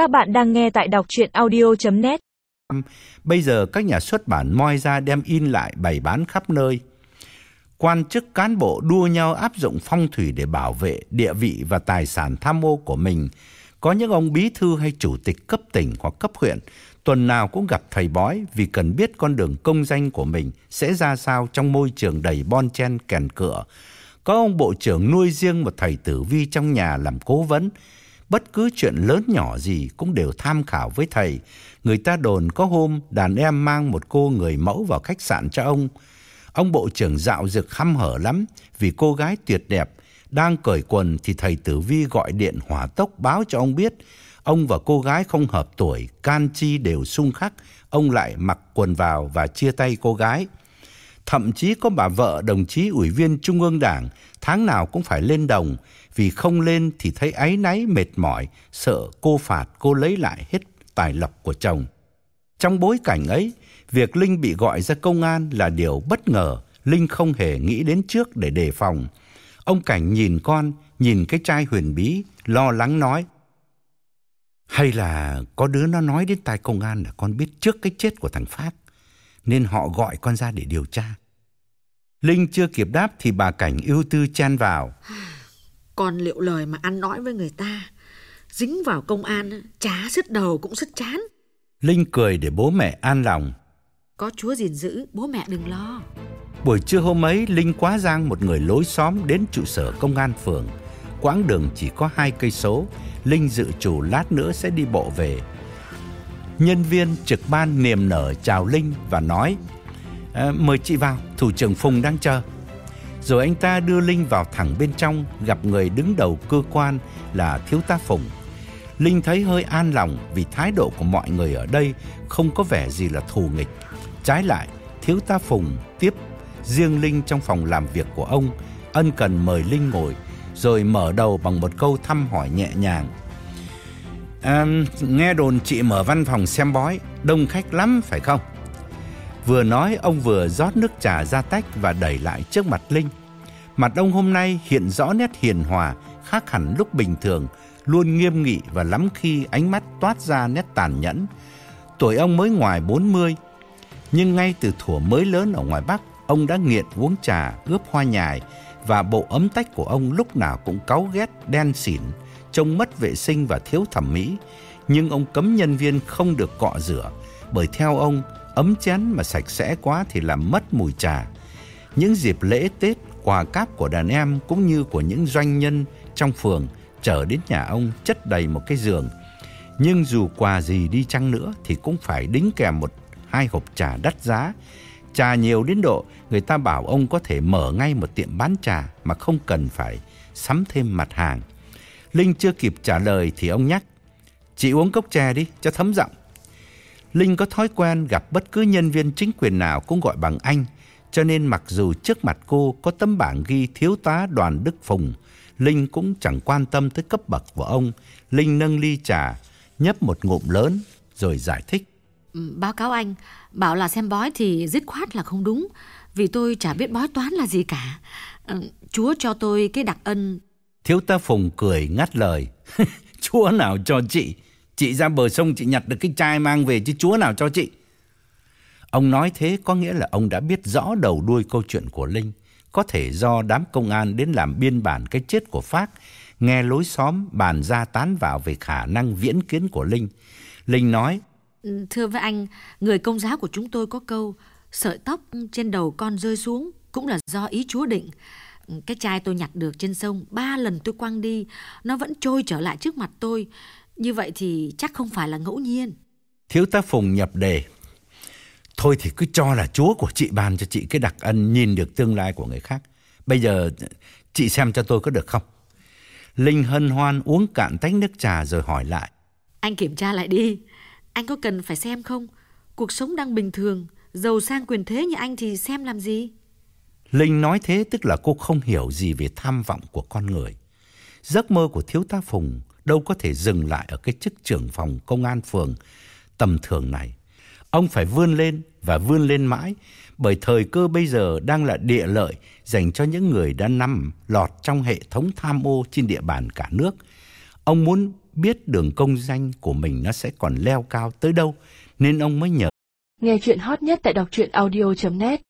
Các bạn đang nghe tại đọc chuyện audio.net Bây giờ các nhà xuất bản moi ra đem in lại bày bán khắp nơi. Quan chức cán bộ đua nhau áp dụng phong thủy để bảo vệ địa vị và tài sản tham ô của mình. Có những ông bí thư hay chủ tịch cấp tỉnh hoặc cấp huyện, tuần nào cũng gặp thầy bói vì cần biết con đường công danh của mình sẽ ra sao trong môi trường đầy bon chen, kèn cửa. Có ông bộ trưởng nuôi riêng một thầy tử vi trong nhà làm cố vấn. Bất cứ chuyện lớn nhỏ gì cũng đều tham khảo với thầy. Người ta đồn có hôm đàn em mang một cô người mẫu vào khách sạn cho ông. Ông bộ trưởng dạo dực hăm hở lắm vì cô gái tuyệt đẹp. Đang cởi quần thì thầy tử vi gọi điện hỏa tốc báo cho ông biết. Ông và cô gái không hợp tuổi, can chi đều xung khắc. Ông lại mặc quần vào và chia tay cô gái. Thậm chí có bà vợ đồng chí ủy viên Trung ương Đảng tháng nào cũng phải lên đồng vì không lên thì thấy áy náy mệt mỏi, sợ cô phạt cô lấy lại hết tài lộc của chồng. Trong bối cảnh ấy, việc Linh bị gọi ra công an là điều bất ngờ, Linh không hề nghĩ đến trước để đề phòng. Ông Cảnh nhìn con, nhìn cái trai huyền bí, lo lắng nói. Hay là có đứa nó nói đến tai công an là con biết trước cái chết của thằng Phát, nên họ gọi con ra để điều tra. Linh chưa kịp đáp thì bà Cảnh ưu tư chen vào. Còn liệu lời mà ăn nói với người ta Dính vào công an Chá sứt đầu cũng sứt chán Linh cười để bố mẹ an lòng. Có chúa gìn giữ bố mẹ đừng lo Buổi trưa hôm ấy, Linh quá giang một người lối xóm đến trụ sở công an phường. Quãng đường chỉ có hai cây số, Linh dự chủ lát nữa sẽ đi bộ về. Nhân viên trực ban niềm nở chào Linh và nói à, Mời chị vào, thủ trưởng Phùng đang chờ. Rồi anh ta đưa Linh vào thẳng bên trong, gặp người đứng đầu cơ quan là thiếu tá Phùng. Linh thấy hơi an lòng vì thái độ của mọi người ở đây không có vẻ gì là thù nghịch. Trái lại, thiếu tá Phùng tiếp riêng Linh trong phòng làm việc của ông, ân cần mời Linh ngồi, rồi mở đầu bằng một câu thăm hỏi nhẹ nhàng. À, nghe đồn chị mở văn phòng xem bói, đông khách lắm phải không? Vừa nói ông vừa rót nước trà ra tách và đẩy lại trước mặt Linh. Mặt ông hôm nay hiện rõ nét hiền hòa, khác hẳn lúc bình thường, luôn nghiêm nghị và lắm khi ánh mắt toát ra nét tàn nhẫn. Tuổi ông mới ngoài 40, nhưng ngay từ thuở mới lớn ở ngoài Bắc, ông đã nghiện uống trà, ướp hoa nhài và bộ ấm tách của ông lúc nào cũng cáu ghét, đen xỉn, trông mất vệ sinh và thiếu thẩm mỹ. Nhưng ông cấm nhân viên không được cọ rửa, bởi theo ông, ấm chén mà sạch sẽ quá thì làm mất mùi trà. Những dịp lễ Tết, quà cáp của đàn em cũng như của những doanh nhân trong phường trở đến nhà ông chất đầy một cái giường. Nhưng dù quà gì đi chăng nữa thì cũng phải đính kèm một hai hộp trà đắt giá. Trà nhiều đến độ người ta bảo ông có thể mở ngay một tiệm bán trà mà không cần phải sắm thêm mặt hàng. Linh chưa kịp trả lời thì ông nhắc, chị uống cốc trà đi cho thấm giọng. Linh có thói quen gặp bất cứ nhân viên chính quyền nào cũng gọi bằng anh, cho nên mặc dù trước mặt cô có tấm bảng ghi thiếu tá đoàn Đức Phùng, Linh cũng chẳng quan tâm tới cấp bậc của ông. Linh nâng ly trà, nhấp một ngụm lớn rồi giải thích. Ừ, Báo cáo anh Bảo là xem bói thì dứt khoát là không đúng Vì tôi chả biết bói toán là gì cả Ờ, Chúa cho tôi cái đặc ân Thiếu tá Phùng cười ngắt lời. chúa nào cho chị? Chị ra bờ sông chị nhặt được cái chai mang về chứ chúa nào cho chị? Ông nói thế có nghĩa là ông đã biết rõ đầu đuôi câu chuyện của Linh. Có thể do đám công an đến làm biên bản cái chết của Phác, nghe lối xóm bàn ra tán vào về khả năng viễn kiến của Linh. Linh nói, ừ, Thưa với anh Người công giáo của chúng tôi có câu Sợi tóc trên đầu con rơi xuống Cũng là do ý Chúa định ừ, Cái chai tôi nhặt được trên sông Ba lần tôi quăng đi Nó vẫn trôi trở lại trước mặt tôi như vậy thì chắc không phải là ngẫu nhiên Thiếu tá Phùng nhập đề. Thôi thì cứ cho là Chúa của chị ban cho chị cái đặc ân nhìn được tương lai của người khác. Bây giờ chị xem cho tôi có được không? Linh hân hoan uống cạn tách nước trà rồi hỏi lại. Anh kiểm tra lại đi Anh có cần phải xem không Cuộc sống đang bình thường Giàu sang quyền thế như anh thì xem làm gì Linh nói thế tức là cô không hiểu gì về tham vọng của con người. Giấc mơ của thiếu tá Phùng đâu có thể dừng lại ở cái chức trưởng phòng công an phường tầm thường này. Ông phải vươn lên và vươn lên mãi, bởi thời cơ bây giờ đang là địa lợi dành cho những người đã nằm lọt trong hệ thống tham ô trên địa bàn cả nước. Ông muốn biết đường công danh của mình nó sẽ còn leo cao tới đâu, nên ông mới nhờ. Nghe chuyện hot nhất tại đọc truyện audio.net